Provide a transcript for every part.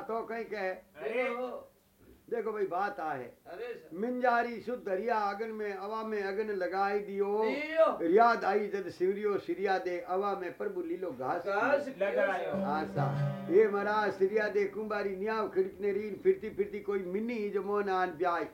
तो कहीं कहे। देखो भाई बात आ है। मिंजारी शुद्ध हरिया अगन में अवा में अगन लगाई दियो। रियाद आई जद सिवरियो सिरिया दे अवा में प्रभु लीलो घास आशा ये महाराज सिरिया दे कुंबारी न्याव खिड़कने रीन फिरती फिरती कोई मिनी जो मोन आन ब्याय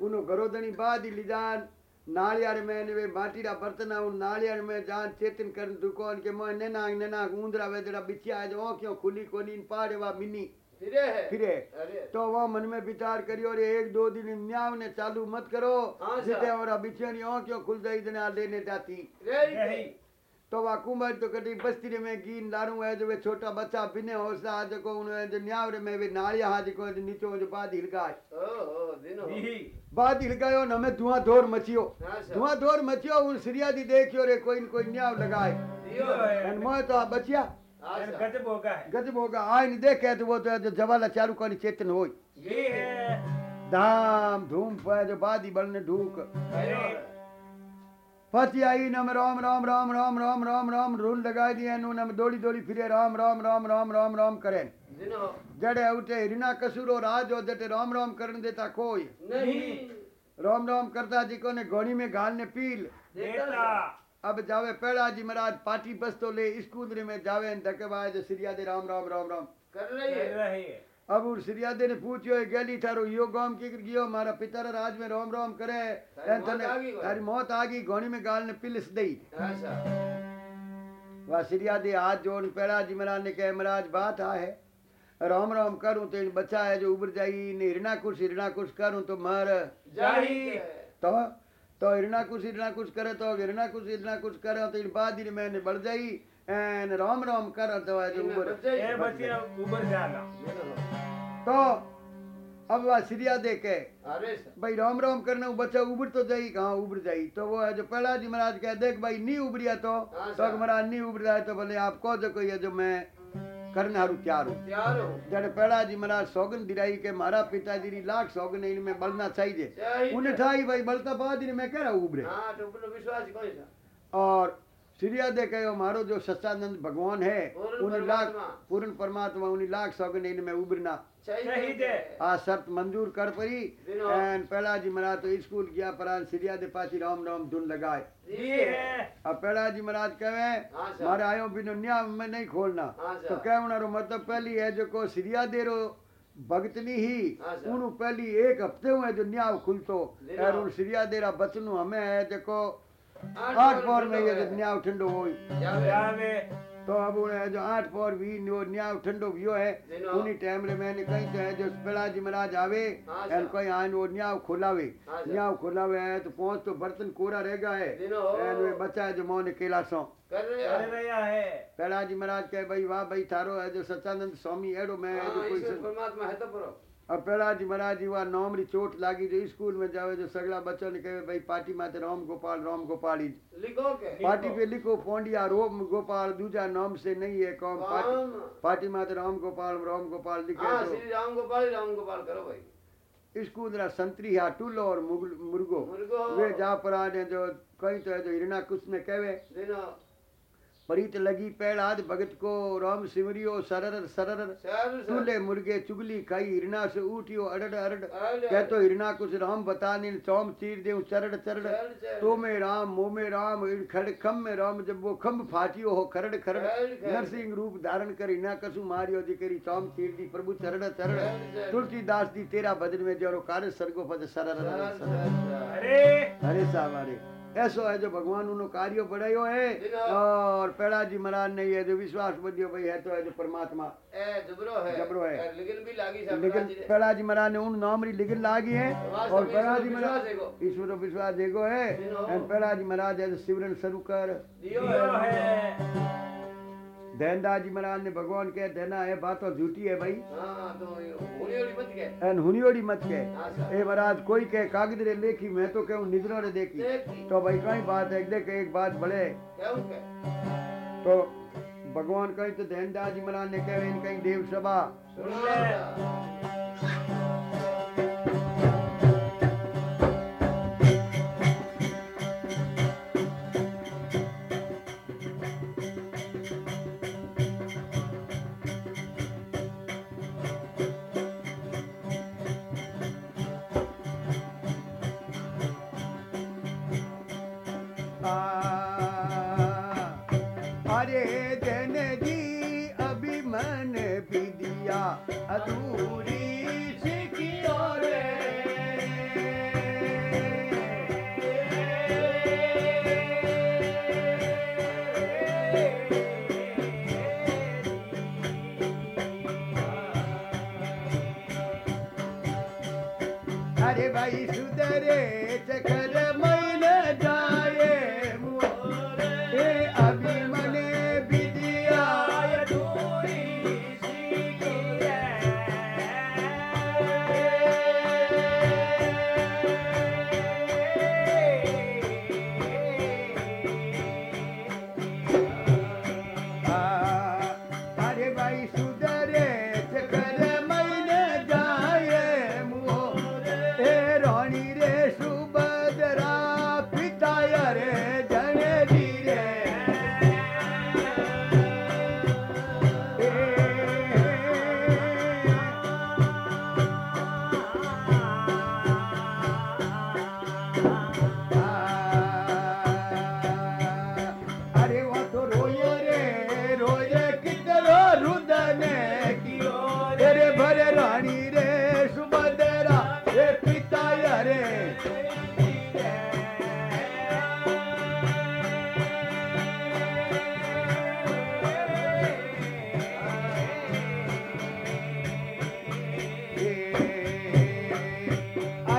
उनो गरोदनी बाद ही लिजान नालियार में ने वे माटी रा बर्तन उन नालियार में जान चेतन कर दुकान के मोह नेना नेना वे वेदरा बिछिया है जो क्यों खुली कोनी इन पाड़े वा मिनी। फिरे है? फिरे। तो वो मन में विचार करियो रे एक दो दिन न्याव ने चालू मत करो हाँ, जिते। और बिछियानी ओ क्यों खुल जाई जना लेने जाती। तो वा कुंभार तो कटी बस्ती में गीन लारू है जो वे छोटा बच्चा बिने होसा आज को उन जो न्याव रे में वे नालिया हाज को जो नीचो जो बाद हिलगाय बाद हिलगायो न में धुआँ धोर मचियो। हाँ, धुआँ धोर मचियो उन सिरिया दी देखियो रे कोई न कोई न्याव लगाए। एन मोय तो बचिया। गजब होगा आय नहीं देखे तो वो तो जो जवाला चालू करनी चेतन होई। धाम धूम पे जो बादी बलने ढूक। पति आई नम राम राम राम राम राम राम राम रूल लगाई दिए नु नम दौड़ी दौड़ी फिरे राम राम राम राम राम राम करे जड़े उठे हिरना कसुरो राज हो जटे राम राम करने देता कोई राम राम करता जी को ने घोड़ी में घाल ने पील अब जावे पेड़ा जी महाराज पार्टी बस तो ले स्कूल में जावे धके बाय जो सिरिया दे राम राम राम राम कर रही है अब उन सिरिया दे ने पूछियो गेली थारो यो गाम की गियो? मारा पिता रा राज में राम राम करे। तारी मौत आ गई कोई? तारी मौत आ गई घोड़ी में गाल ने पिलिस दई। अच्छा। वह सिरिया दे हाथ जोड़ पेड़ा जी महाराज ने कहे महाराज बात आ है। राम राम करूँ तो बच्चा है जो उबर जाई ने हिरना कुछ हिरना कुछ करूँ तो मर। जाही। तो तो हिरना कुछ हिरना कुछ करे तो हिरणा कुछ हिरना कुछ करे तो इन बाद ही मैंने बढ़ जाई। एन राम राम कर तो है जो उबर तो अब वह सिरिया दे के अरे भाई राम राम करना बच्चा उबर तो जाई कहाँ उबर जाई? तो वो है जो पहला जी महाराज कहे देख भाई नहीं उबरिया तो। हाँ, तो महाराज नहीं उबर जाए तो बोले आप कहो जो कोई है जो मैं करने हारू तैयार हूँ। तैयार हो। जड़े पहला जी महाराज सौगन के मारा पिताजी री लाख सौगन इनमें बलना चाहिए। उन्हें ठाई भाई बलता बाद मैं कह रहा उबरे हाँ तो और सिरिया दे कहो मारो जो सच्चानंद भगवान है उन्हें लाख पूर्ण परमात्मा उन्हें लाख सौगन इनमें उबरना चाहिए आ शर्त मंजूर कर परी। एन पहला जी महाराज तो स्कूल गया परान सिरिया दे पाची राम राम धुन लगाए। अब पहला जी महाराज कहे हाँ। मारे आयो बिनो न्या में नहीं खोलना। हाँ, तो। कहना रो मतलब पहली है जो को सिरिया दे रो भगतनी ही हाँ, पहली एक हफ़्ते हुए जो न्या खुलतो। दिनो। और उन सिरिया दे रा बचनु हमें है देखो। आठ आठ में ये ठंडो जो है। न्या ठंडो होई। जावे। तो अब उन्हें जो आठ पौर भी न्यो न्या ठंडो वियो है। उन्हीं टाइम रे मैंने कहीं तो है जो पहला जी महाराज आवे हाँ, एन। कोई आन वो न्या खोलावे। हाँ, साहब। खोलावे है तो पहुँच तो बर्तन कोरा रह गया है। एन वे बच्चा है जो मोने केला सो। कर रहे हैं। पहला जी महाराज कहे भाई वाह भाई थारो है जो सच्चानंद स्वामी एड़ो मैं है जो हाँ, कोई परमात्मा है तो परो। अब पेड़ा जी महाराज जी वहाँ नौमरी चोट लागी जो स्कूल में जावे जो सगला बच्चों ने कहे भाई पार्टी माते राम गोपाल राम गोपाल ही लिखो के। पार्टी पे लिखो पोंडिया रोम गोपाल दूजा नाम से नहीं है कौन पार्टी राम पार्टी माते राम गोपाल राम गोपाल लिखे हाँ तो श्री राम गोपाल राम गोपाल करो भाई। स्कूल रा संतरी हा टूलो और मुर्गो। मुर्गो। वे जा परा ने जो कहीं तो है जो हिरणा कुछ में कहवे दिनो परीत लगी पैड़ाद भगत को राम सिमरियो सरर सरर। टूले मुर्गे चुगली खाई हिरणा से उठियो अड़ड अड़ड से कहतो हिरणा कुछ राम बता नीन चौम चीर देऊ चरड़ चरड़। तो में राम मोह में राम खड़ खम में राम जब वो खम्भ फाटियो हो खरड़ खरड़। नरसिंह रूप धारण कर हिना कसु मारियो दिकरी चौम चीर दी प्रभु चरड़ चरड़। तुलसीदास दी तेरा भजन में जरो कार्य सरगो पद सरर अरे। अरे साहब अरे ऐसो है जो भगवान उन्होंने कार्यो बढ़ायो है। और पेड़ा जी महाराज ने ये जो विश्वास बदियो भाई है तो है जो परमात्मा। ए जबरो है। है। लेकिन भी लागी सब लेकिन राज़ी रे। पेड़ा जी महाराज ने उन नामरी लिखन लागी है। और पेड़ा जी महाराज ईश्वर जी विश्वास महाराज एगो। ईश्वर विश्वास दैनदास जी महाराज ने भगवान के देना है बात तो झूठी है भाई। हाँ तो हुनी ओड़ी मत के एन हुनियोड़ी मत के हाँ ए महाराज कोई के कागज़ रे लेखी मैं तो कहूँ निजरों ने देखी। तो भाई कई बात है देख एक बात बड़े तो भगवान कहीं तो देनदास जी महाराज ने कहे इन कहीं देव सभा। भाई सुधरे चकर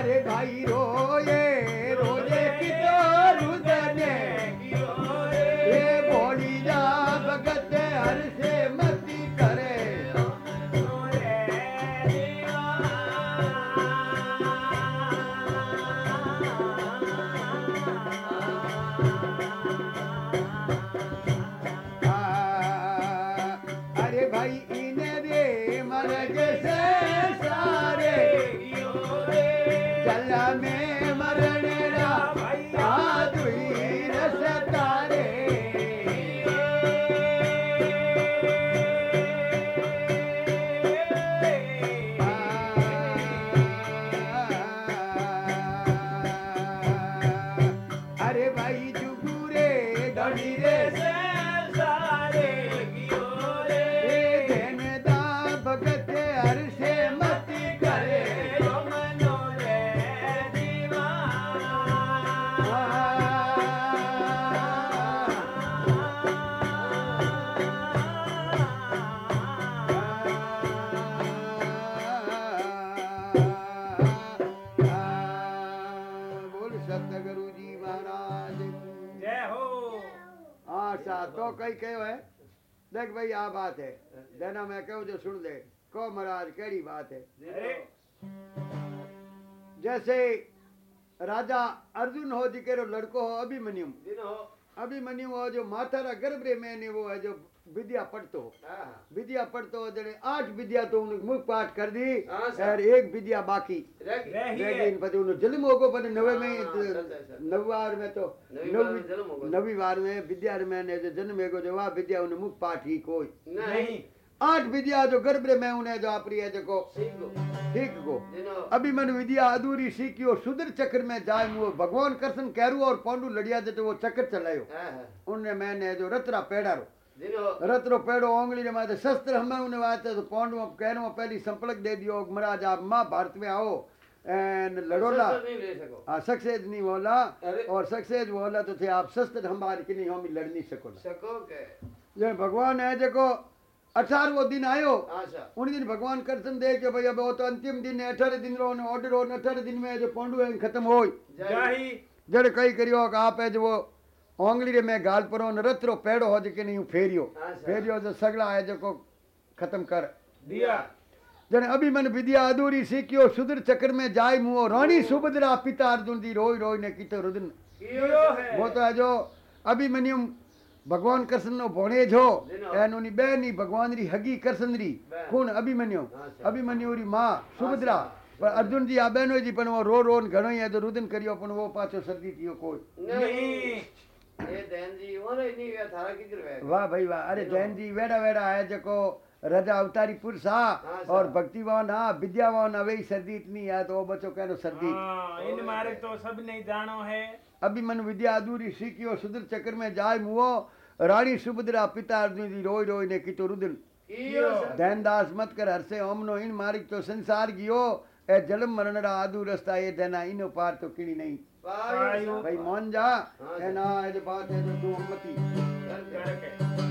अरे भाई जल में मरण देख भाई आ बात है। देना मैं कहूँ जो सुन दे को महाराज केड़ी बात है? जैसे राजा अर्जुन हो जी केरो लड़को हो अभिमन्यु। अभिमन्यु हो जो माथा रा गर्भ रे मैंने वो है जो विद्या पढ़तो। हाँ। विद्या पढ़तो जड़े आठ विद्या तो उन्हें मुख पाठ कर दी हाँ, और एक विद्या बाकी। रह। गई गई पति उन्हें जन्म होगो पर नवे में हाँ, सर। नववार में तो नवी बार में विद्या में ने जो जन्म हेगो जो वह विद्या उन्हें मुख पाठ ही कोई। नहीं। आठ विद्या जो गर्भ रे में उन्हें जो आपरी है जो सीखो ठीक को जिनो अभिमन विद्या अधूरी सीखियो सुदर चक्र में जाए मुओ भगवान कृष्ण कैरू और पांडु लड़िया जो वो चक्र चलायो। हाँ हाँ। उन्हें मैंने जो रतरा पेड़ारो जिनो रतरो पेड़ो ओंगली ने माथे शस्त्र हमें उन्हें वाते तो पांडु कहनो पहली संपलक दे दियो। महाराज आप माँ भारत में आओ एंड लड़ोला। शस्त्र नहीं ले सको। हाँ सक्सेस नहीं बोला और सक्सेस बोला तो थे आप शस्त्र हमारे के नहीं हम लड़ नहीं सको सको के। जो भगवान है देखो अठारहवो दिन आयो। आशा उन दिन भगवान कृष्ण दे के भैया वो तो अंतिम दिन है अठारह दिन रो ऑर्डर हो अठारह दिन में जो पांडु है खत्म हो जाही जड़ कई करियो आप है जो वो ओंगली रे में गाल परो न रतरो पेड़ो हो जे के नहीं फेरियो। फेरियो जो सगला है जो को खत्म कर दिया जने अभिमन विद्या अधूरी सीखियो सुदर चक्र में जाय मुओ रानी सुभद्रा पिता अर्जुन दी रोई रोई ने कीतो रुदन वो तो है जो अभिमन्यु भगवान कृष्ण नो भोणे जो। एन उनी बेनी भगवान री हगी कृष्ण री कौन अभिमन्यु। अभिमन्यु री माँ सुभद्रा। पर अर्जुन जी आ बहनो जी पण वो रो रो ने घणो ही है तो रुदन करियो पण वो पाछो सर्दी थियो कोई नहीं जी वाह भाई वाह। अरे जैन जी वेड़ा वेड़ा है जको रजा अवतारी पुरुष हा हाँ, और। भक्तिवान हा विद्यावान वही सर्दी इतनी है तो वो बच्चो कहनो सर्दी। हाँ, इन मारे तो सब नहीं जानो है। अभिमन विद्या अधूरी सीखियो सुदर चक्र में जाय मुओ। रानी सुभद्रा पिता अर्जुन जी रोई रोई ने कीतो रुदन कियो दैनदास मत कर हरसे ओमनो इन मारिक तो संसार गियो। ए जन्म मरण रा आदू रस्ता ये देना इनो पार तो किणी नहीं। भाई मान जा। हाँ, ए ना ए जो बात है जो तू मती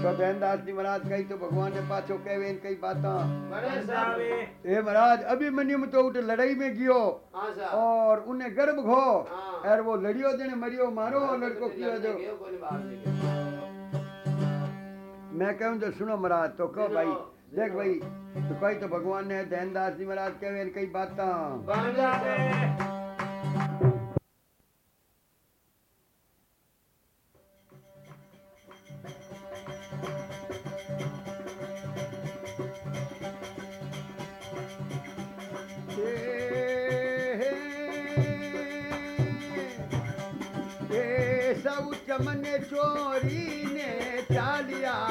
तो दैनदास जी महाराज कही तो भगवान ने पाछो कहवे इन कई बाता। ए महाराज अभिमन्यु में तो उठ लड़ाई में गियो। आशा और उन्हें गर्भ घो। हाँ। और वो लड़ियो जने मरियो मारो लड़को कियो जो मैं कहूँ जो सुनो महाराज तो कहो भाई देख भाई तो कही तो भगवान ने दहनदास जी महाराज कहवे इन कई बाता। सब चमन चोरी ने चालिया।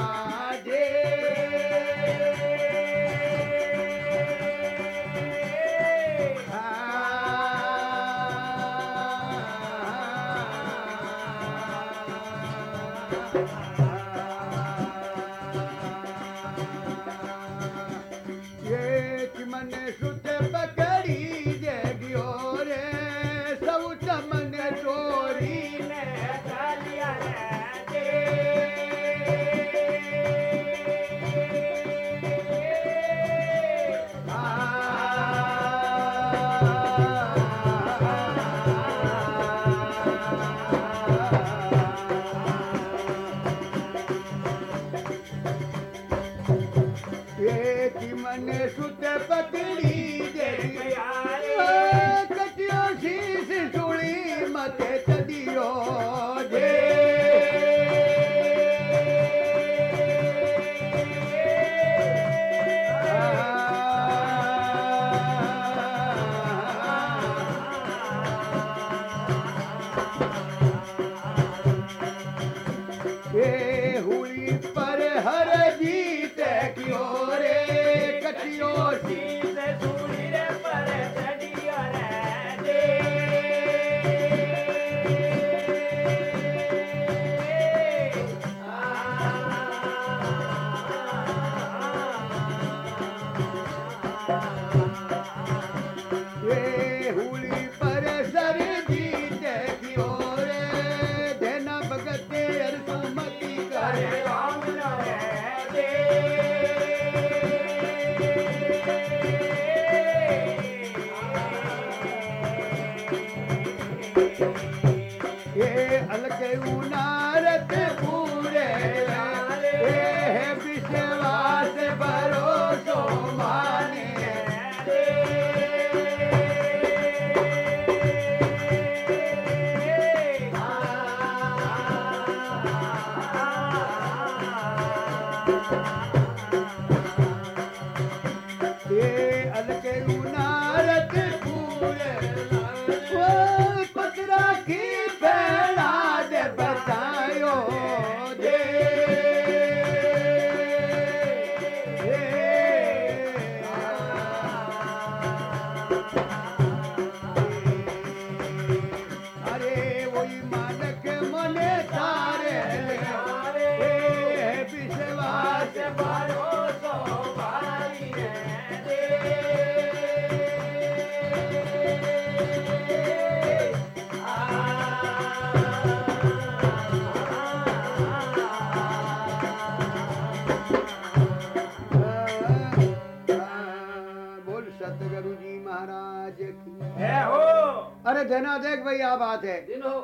देना देख भाई आ बात है। दिन हो।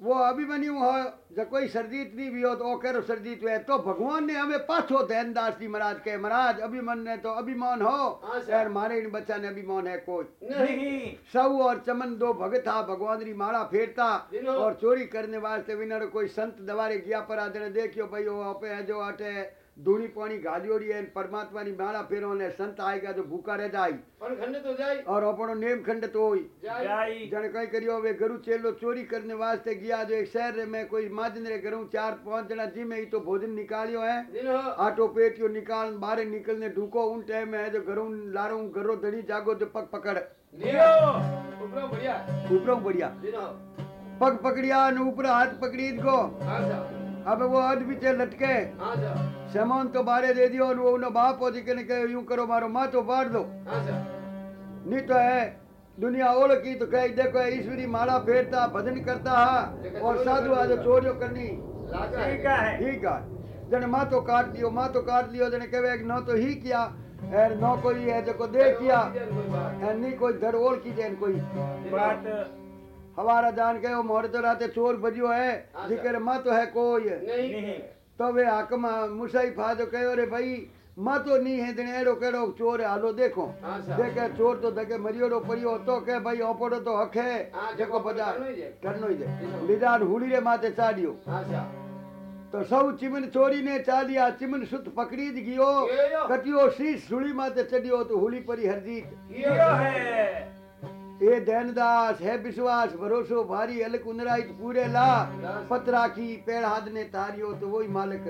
वो अभिमन्यु हो जब कोई सर्जित नहीं भी हो तो ओ करो सर्जित हुए तो भगवान ने हमें पाछो ध्यानदास जी महाराज के महाराज अभिमन ने तो अभिमान हो। हाँ, यार मारे इन बच्चा ने अभिमान है कोई। नहीं। सब और चमन दो भगत था भगवान री माला फेरता और चोरी करने वास्ते विनर कोई संत दवारे गया पर आदर देखियो भाई वो है जो अटे ધૂણી પાણી ગાડીઓડી અને પરમાત્માની માળા ફેરો અને સંત આઈ ગયા તો ભૂખા રહે જાય પણ ખંડ તો જાય ઓર આપણો નેમ ખંડ તો હોય જણે કઈ કર્યો હવે ગરુ ચેલો ચોરી કરીને વાસ્તે ગયા જો એક શહેર રે મેં કોઈ માજન રે ગરુ ચાર પાંચ જણા જી મેં તો ભોજન નિકાલ્યો હે આટો પેટીઓ નિકાલ બારે નીકળને ઢૂકો ઉન ટાઈમ હે જો ગરુ લારો હું ગરો ધણી જાગો તો પગ પકડ ઉપરો બઢિયા ઉપરો બઢિયા પગ પકડ્યા અને ઉપર હાથ પકડી જ ગો હા अब वो अध पीछे लटके। सामान तो बारे दे दियो और वो उन्हें बाप हो जी ने कहे यूँ करो मारो माँ तो बाढ़ दो नहीं तो है दुनिया ओल की तो कहे देखो ईश्वरी माला फेरता भजन करता है और साधु आज चोरियो करनी। ठीक है। ठीक है। जने माँ तो काट लियो माँ तो काट लियो जने कहे एक न तो ही किया एर नौ कोई है जो को देख किया नहीं। कोई धर और की कोई बात हमारा जान के वो मोहरे तो राते चोर बजियो है हाँ, ज़िक्र मत है कोई। नहीं नहीं। तो वे हकम मुसाई फाद कहो अरे भाई मा तो नहीं है दिन एड़ो केड़ो चोर है हालो देखो। हाँ, देखे चोर तो देखे मरियोड़ो परियो तो के भाई ओपड़ो तो हक है हाँ, देखो बजा करनो ही दे बिदान हुली रे माते चाडियो तो सब चिमन चोरी ने चालिया चिमन सुत पकड़ी गियो। कटियो सी सुली माते चढ़ियो तो हुली परी हरजीत। है। ए दैनदास है विश्वास भरोसो भारी अलक उनराई तो पूरे ला पतरा की पेड़ हाथ ने तारियो तो वही मालिक।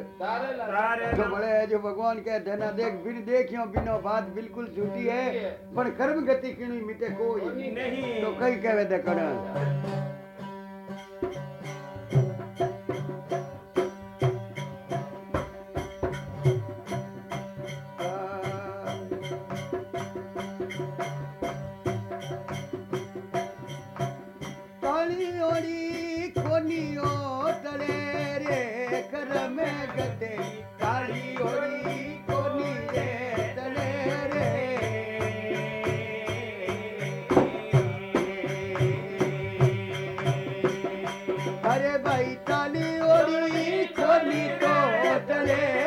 जो बड़े है जो भगवान कह देना देख बिन देखियो बिनो बात बिल्कुल झूठी है। पर कर्म गति किणी मिटे कोई। नहीं। तो कई कहवे दे करण। તો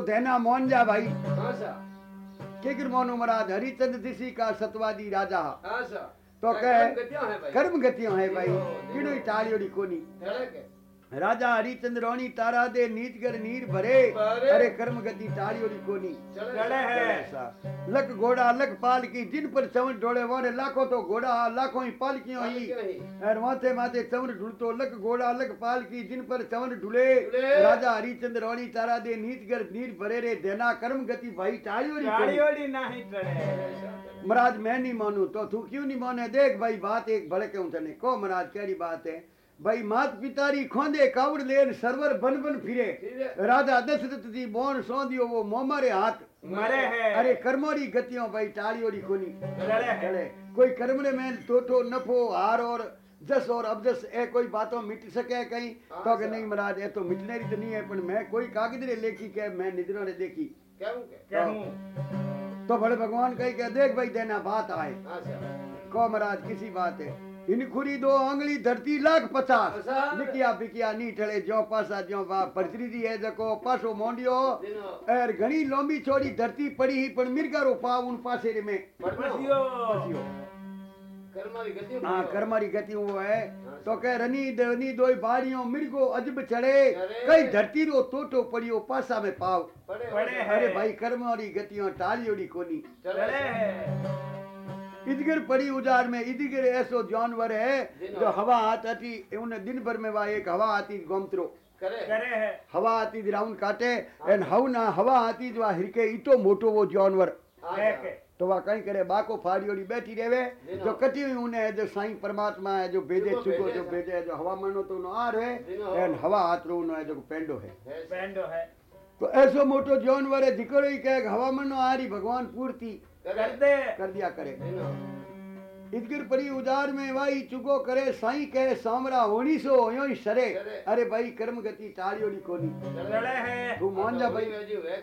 देना मोन जा भाई। किगर सा केकर मोनू महाराज हरिचंद दिशी का सतवादी राजा। हाँ तो कह कर्म गतियाँ हैं भाई। कर्म गतियों है भाई। देखो, किड़ो टालियोड़ी कोनी। है। राजा हरिचंद्र रोणी तारा दे नीत कर नीर भरे। अरे कर्म गति कोनी। चले है। ऐसा लख घोड़ा लख पाल की जिन पर चवन डोले वारे लाखों तो घोड़ा लाखों ही पालकियों ही। क्यों ही? और माथे माथे चवन ढुलतो लख घोड़ा लख पाल की जिन पर चवन ढुले। राजा हरिचंद्र रोणी तारा दे नीत कर नीर भरे रे देना कर्म गति भाई कोनी। गाड़ियोड़ी नहीं चले महाराज मैं नहीं मानू तो तू क्यों नहीं माने? देख भाई बात एक भड़के तने। को महाराज केड़ी बात है। भाई मात पितारी खोंदे कावड़ लेन सरवर बन बन फिरे। है। राजा दशरथ जी बोन सो दियो वो मोमरे हाथ। मरे है। अरे कर्मोरी गतियों भाई टाड़ियोड़ी कोनी। है। चले। कोई कर्मरे में टोटो नफो हार और जस और अबजस ए कोई बातों मिट सके कहीं? तो कि नहीं महाराज ए तो मिटने री तो नहीं है पर मैं कोई कागज़ रे लेखी के मैं निद्रा ने देखी। हूँ हूँ तो बड़े भगवान कही के देख भाई देना बात आए। हाँ को महाराज किसी बात है? इन खुरी दो अंगली धरती लाख पचास। अच्छा। लिखिया बिकिया नी ठले जो पासा जो बा परचरी जी है जको पासो मोंडियो। और घणी लंबी चौड़ी धरती पड़ी ही पण मिर्गारो पाव उन पासे रे में। पढ़नो बसियो पसियो। कर्म वाली गतियों हाँ कर्मारी गति वो है। हाँ, तो कह रनी देवनी दोई बाड़ियों मिर्गो अजब चढ़े। कई धरती रो टोटो पड़ियो पासा में पाव। हो। है। अरे भाई कर्मारी गतियों टालियोड़ी कोनी। चले है इदगिर पड़ी उजार में इदगिर ऐसो जानवर है जो हवा आती उन दिन भर में वह एक हवा आती गोमत्रो करे करे है हवा आती राउंड काटे एन हव ना हवा आती जो हिरके इतो मोटो वो जानवर हाँ सा। तो वह कहीं करे बाको फाड़ियोड़ी बैठी रेवे दिनो। जो कटी हुई उन्हें जो साईं परमात्मा है जो भेजे चुको जो। भेजे जो हवा मनो तो उन्हें आर है दिनो। एन हवा हाथ रो उन्हें जो पेंडो है है। बैंडो है तो ऐसो मोटो जानवर है जिकरो ही कहे हवा मनो आरी भगवान पूर्ति कर दे कर दिया करे। दिनो। इदगिर परी उजार में वाई चुको करे साईं कहे सामरा होनी सो यो ही सरे। अरे भाई कर्म गति टालियोड़ी कोनी। चले है। तू मान जा भाई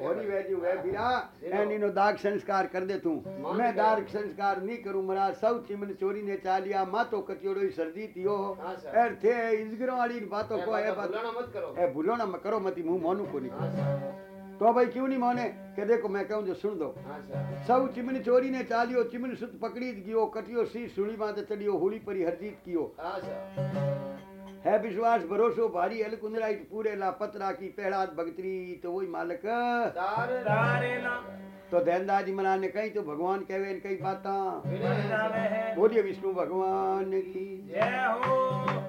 होली वेजी बीरा दिनो। एन दाग संस्कार कर दे तू। मैं दाग संस्कार नहीं करूँ मरा सब चिमन चोरी ने चालिया मातो कटियोड़ो ही सर्दी हाँ एर थे इजगरो वाली बातों को ए बात ए भूलो ना करो। मती मुँह मोनू को नहीं हाँ। तो भाई क्यों नहीं माने? के देखो मैं कहूँ जो सुन दो। हाँ सब चिमन चोरी ने चालियो चिमन सुत पकड़ी गियो कटियो सी सुली माते चढ़ियो होली परी हरजीत कियो। हाँ है विश्वास भरोसो भारी हल कुंदराई पूरे लापत राखी पहड़ात भगतरी तो वही मालक। तारे तारे ना तो दैनदास जी मना ने कही तो भगवान कहवे इन कई बाता। है। बोलिए विष्णु भगवान की। जय हो।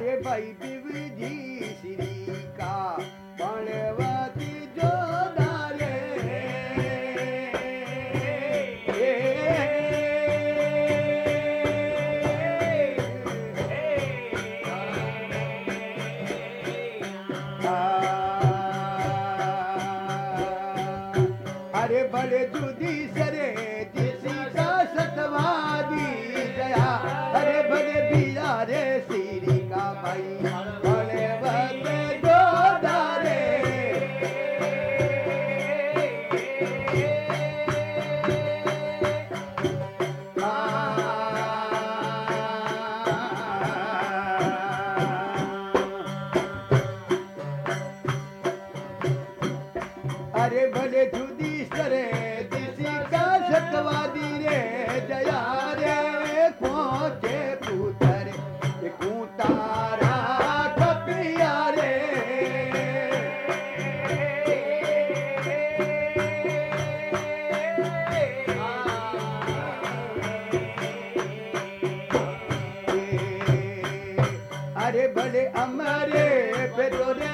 आ, अरे अरे भले अमरे पेरोरे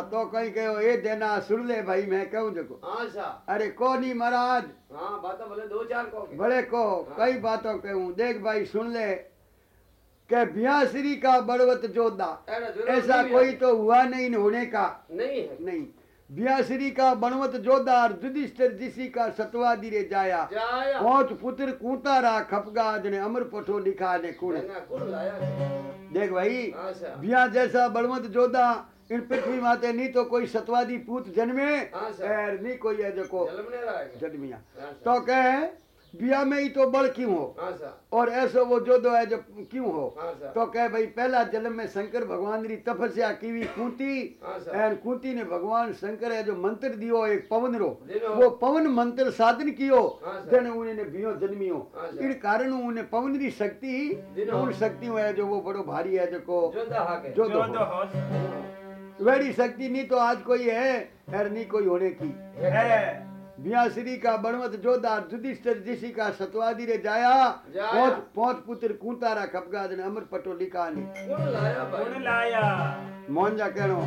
તો કઈ કયો એ દેના સુન લે ભાઈ मैं कहूं देखो आशा अरे कोनी महाराज हाँ बात भले दो चार को के। भले को कई बातों कहूं देख भाई सुन ले के ब्यासरी का बड़वत जोधा ऐसा जरूर ऐसा नहीं कोई है। तो हुआ नहीं न होने का नहीं है नहीं ब्यासरी का बनवत जोदार युधिष्ठिर जिसी का सतवा दिरे जाया जाया पहुंच पुत्र कूतारा खपगाज ने अमर पठो लिखा ने कुण मैंने कुल लाया देख भाई आशा बिया जैसा बलवंत जोधा इन पृथ्वी माते नहीं तो कोई सतवादी पूत जन्मे हाँ, और नहीं कोई है जो जन्मिया। तो कहे बिया में ही तो बल क्यों हो? और ऐसो वो जोधो है जो क्यों हो? तो कहे भाई पहला जन्म में शंकर भगवान री तपस्या की हुई कुंती एन कुंती ने भगवान शंकर है जो मंत्र दियो एक पवन रो। वो पवन मंत्र साधन कियो हाँ, जन उन्हें बियो जन्मियो। हाँ, इन कारण उन्हें पवन री शक्ति। उन शक्तियों है जो वो बड़ो भारी है जो को जो जो दो तो शक्ति नहीं तो आज कोई है और नहीं कोई होने की। है। बियाश्री का बनवत जोदार युधिष्ठिर जिसी का सतवादी रे जाया। जाया। पहुँच पहुँच पुत्र कुंतारा खपगाद ने अमर पटो लिखा ने कुल लाया मोहन जा कहनो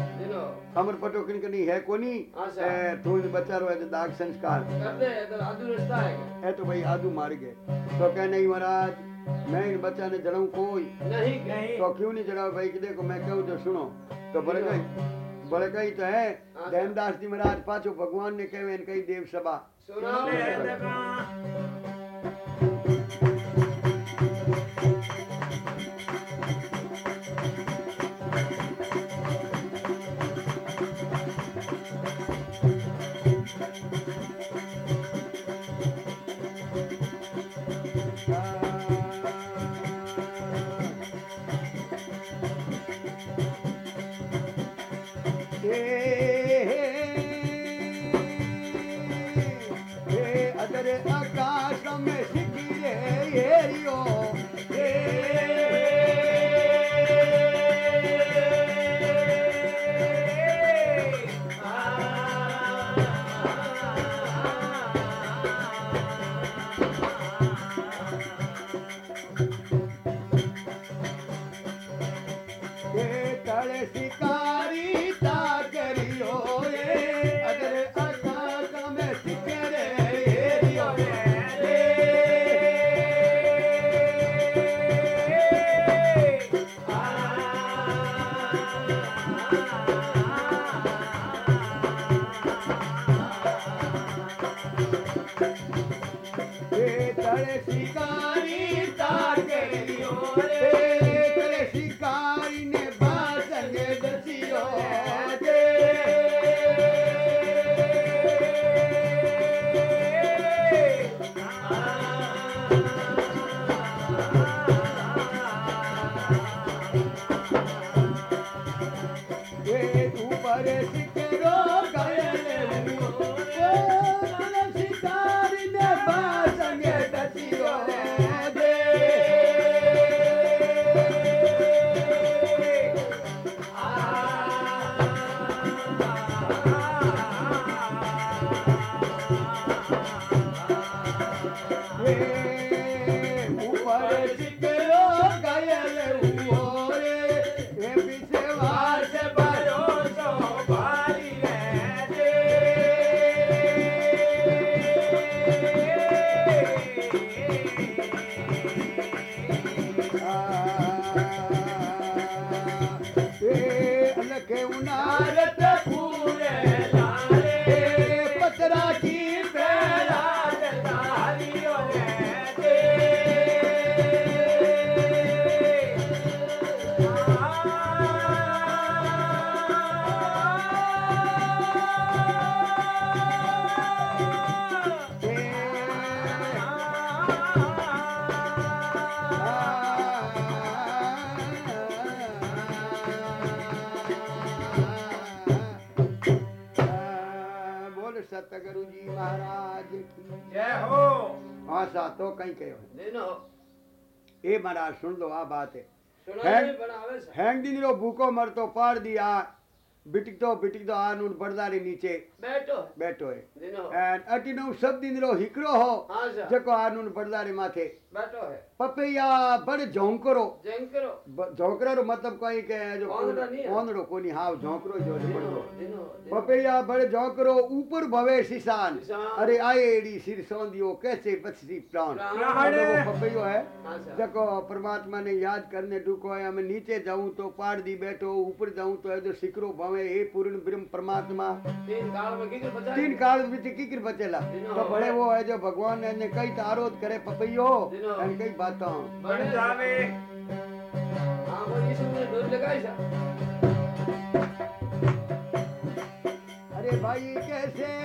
अमर पटो किन कनी है कोनी? अच्छा। ए, तू बचारो है तो दाग संस्कार। कर दे इधर आदू रिश्ता है है तो भाई आदू मार गए। तो कह नहीं महाराज मैं इन बच्चा ने जड़ाऊं कोई? नहीं। नहीं। तो क्यों नहीं जड़ाओ भाई? कि देखो मैं कहूँ जो सुनो। तो बड़े कई बड़े कई तो है। हाँ। धैमदास जी महाराज पाछो भगवान ने कहे कई એ મહારાજ સુન લો આ બાત હે સુનાય નહીં પણ આવે છે હેંગ દિનરો ભૂકો મરતો પાડ દી આ ಬಿಟ್ಟಿದ್ದೋ ಬಿಟ್ಟಿದ್ದೋ ಆ ನೂನ್ ಬಡದಾರಿ ನೀಚೆ બેઠો બેઠો હે દિનો એન્ડ અટીનો શબ્દ ઇન્દ્રો હિકરો હો હા સર જકો આ નૂન બડદારી માથે બેઠો હે પપૈયા બડ ઝોંકરો જંકરો ઝોંકરો નો મતલબ કોઈ કે જો ઓંદડો નહીં ઓંદડો કોની હાવ ઝોંકરો જો પડતો પપૈયા બડ ઝોંકરો ઉપર ભવે શિશાન અરે આય એડી સિર સોંદિયો કેસે બચતી પ્રાણ પપૈયો હે જકો પરમાત્મા ને યાદ કરને ડુકો હે અમે નીચે જાઉં તો પાડ દી બેઠો ઉપર જાઉં તો એ તો સિકરો ભવે ये पूर्ण ब्रह्म परमात्मा। तीन काल में किकर बचेला? तो बड़े वो है जो भगवान ने कई तो तारोद करे पपैयो और कई बातों। बड़े जावे हाँ वो यीशु ने डोर लगाई सा। अरे भाई कैसे?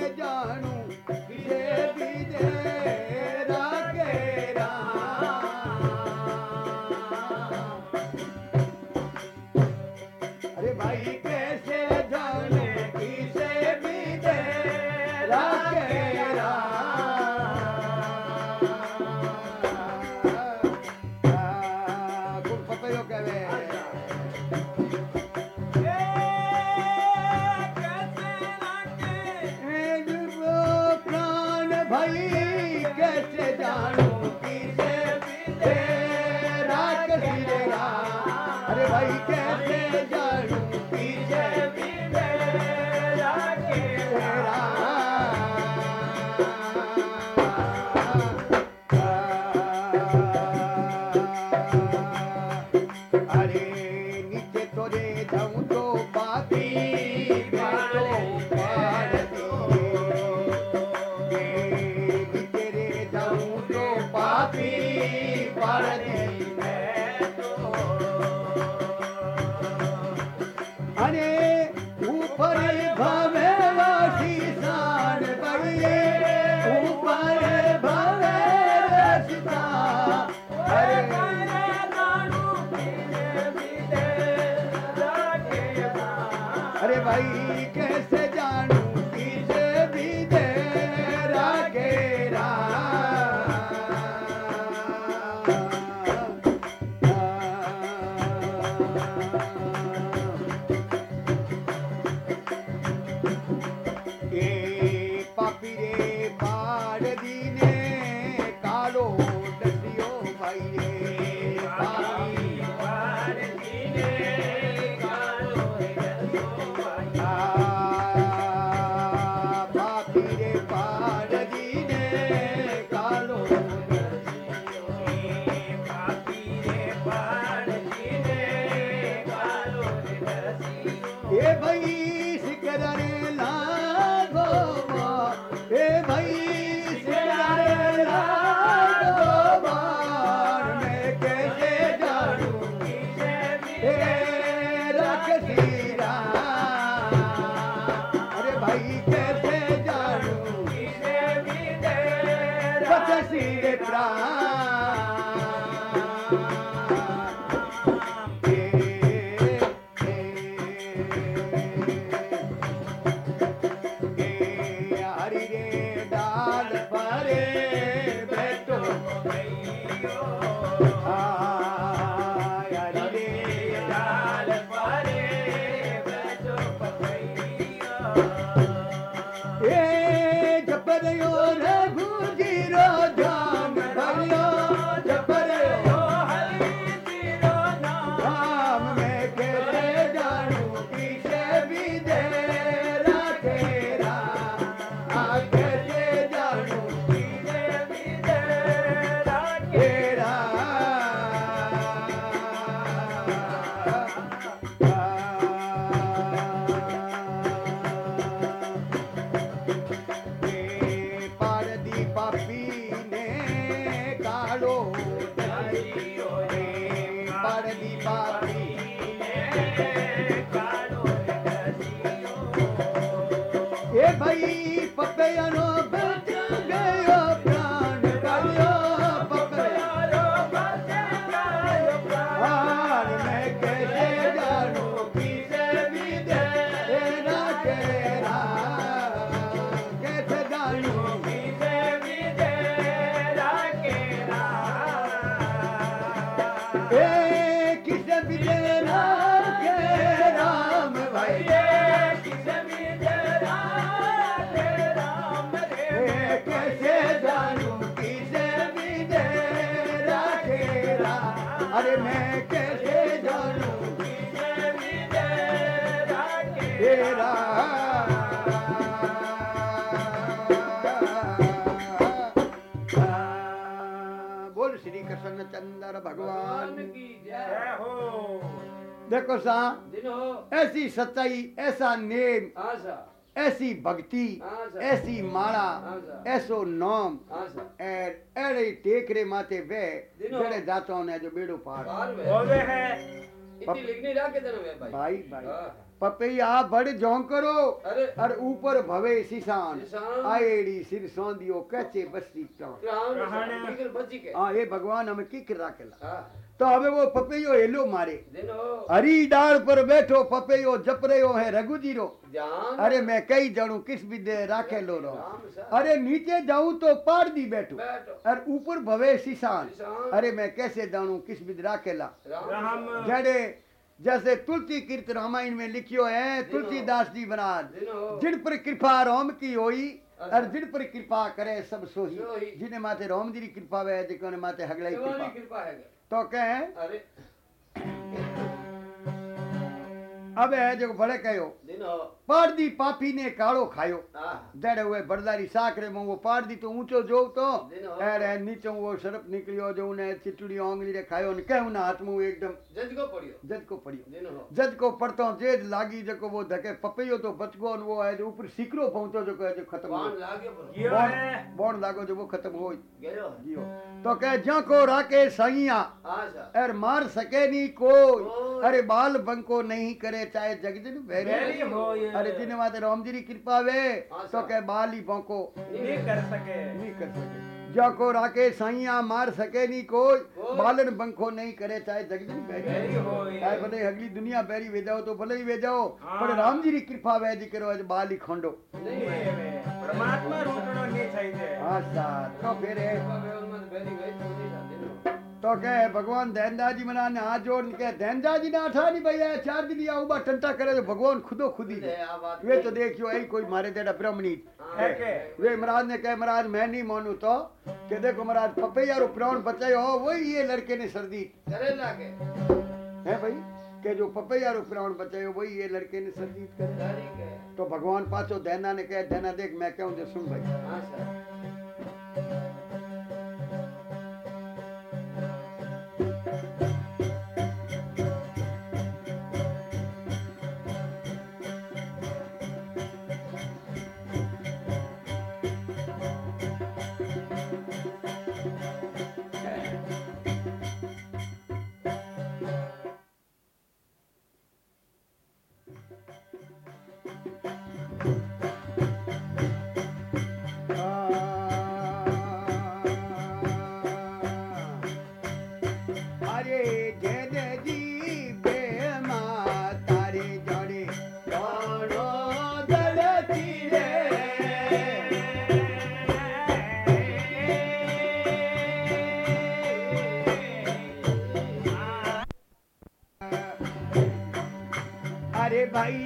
भाई कैसे जानू। Evangelho. पार पी काड़ो पाराभी हे भई पतो जानू दे अरे मैं कैसे जानू दे बोल श्री कृष्ण चंद्र भगवान। की जय हो। देखो सा ऐसी सच्चाई ऐसा नेम। ऐसी भक्ति ऐसी माला ऐसो नाम। अहिड़ी टेक रे माथे वे जड़े दाता ने जो बेड़ो पार। होवे है। इतनी लिखनी राखे जन वे भाई। भाई भाई। पपैया बड़ झोंकरो और ऊपर भवे सिसान। आएड़ी सिर सोंदियो कचे बसी प्राण हाँ ए भगवान हमें किक राखेला। तो हमें वो पपैयो हेलो मारे। हरी डाल पर बैठो पपैयो जप रहो है रघुजीरो। ध्यान अरे मैं कई जणू किस भी दे राखे लो रो। अरे नीचे जाऊँ तो पार दी बैठो। बैठो। और ऊपर भवे सिसान। अरे मैं कैसे जानू किस राखेला राम राम। जड़े जैसे तुलसी कीर्त रामायण में लिखियो है तुलसीदास जी महाराज। जिन पर कृपा राम की होई और जिन पर कृपा करे सब सोही। जिन्हें माथे राम जी की कृपा वे जिन्हें माथे हगलाई कृपा है। तो कहें अरे। अब है जो बड़े कहो दिनो पारदी पापी ने काड़ो खायो हाँ जड़े हुए बरदारी साकरे में वो पारदी तो ऊंचो जो तो दिनो। अरे नीचे वो सरप निकलियो जो उन्हें चिटुड़ी आंगली रे खायो ने कहू ना हाथ में वो एकदम जज को पढ़ियो जज को पड़ियो दिनो जज को पड़तो जेद लागी जको वो धके पपैयो तो बच गो और वो है जो ऊपर सिकरो पहुंचो जो है जो खत्म हो वाण लाग्यो पर ગયો बॉन्ड હે बॉन्ड लागो जो वो खत्म हो गेलो जियो तो कह जा को राके सैया आशा अर मार सके नहीं कोई कोई। अरे बाल बंको नहीं करे चाहे जगदिन वेरी हो अरे दिन मात राम जी की कृपा वे तो के बाली बोको। नहीं कर सके। नहीं कर सके। जाको राके साइया मार सके नहीं कोई। बालन बंखो नहीं करे चाहे जगदिन बैरी हो चाहे भले अगली दुनिया बैरी वे जाओ तो भले ही वे जाओ पर राम जी की कृपा वे जी करो आज बाली खोंडो। परमात्मा रोकणो नहीं चाहिए। हाँ सा तो फिर है, ने हाथ जोड़ के दैनदास जी ने आठा नहीं भैया चार दिन या उबा टंटा करे तो भगवान खुदो खुद ही ले आ बात वे तो देखियो यही कोई मारे तेरा ब्राह्मणी हाँ, है वे महाराज ने कहे महाराज मैं नहीं मानू तो कि देखो महाराज पपैया रो प्राण बचायो हो वही ये लड़के ने सर्दी। है भाई? के जो पपैया रो प्राण बचायो वही ये लड़के ने सर्दी करे। तो भगवान पाछो दैना ने कहे दैना देख मैं कहूँ जो सुन भाई? अरे भाई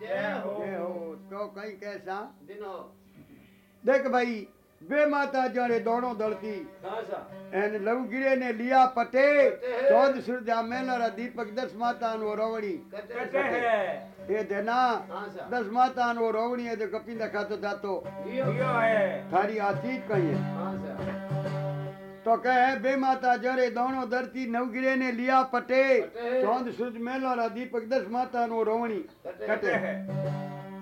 जय हो। तो कहीं कैसा? दिनो। देख भाई बे माता जाने दोनों दलती। हाँ सा एन लवगिरे ने लिया पटे। चौद सूरजा मेला दीपक दस माता नो रोवणी। हैं। ये देना हाँ दस माता नो रोवणी है जो कपिंदा खातो जातो है। थारी आ चीज़ कही है। हाँ सा तो कहे बे माता जरे दोनों धरती नवगिरे ने लिया पटे। चौंद सूरज मेला दीपक दस माता नो रोवणी कटे हैं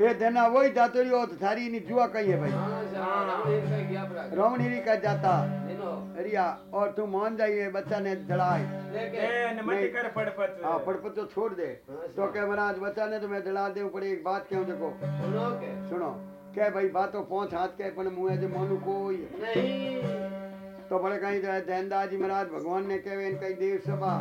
ये देना वही जातरी हो तो थारी नी जुआ कही है भाई हाँ रावण एक का गया पड़ा रोवणी का जाता दिनो रिया और तू मान जाइए बच्चा ने जड़ाए लेके ए नमति कर पड़पत हाँ पड़पत तो छोड़ दे तो। क्या महाराज बच्चा ने तो मैं जला दे पर एक बात कहूँ देखो सुनो के सुनो क्या भाई बातों पहुँच हाथ के पण मुँह जो मोनू कोई नहीं तो बड़े कहीं दैनदास जी महाराज भगवान ने कहे कई देव सभा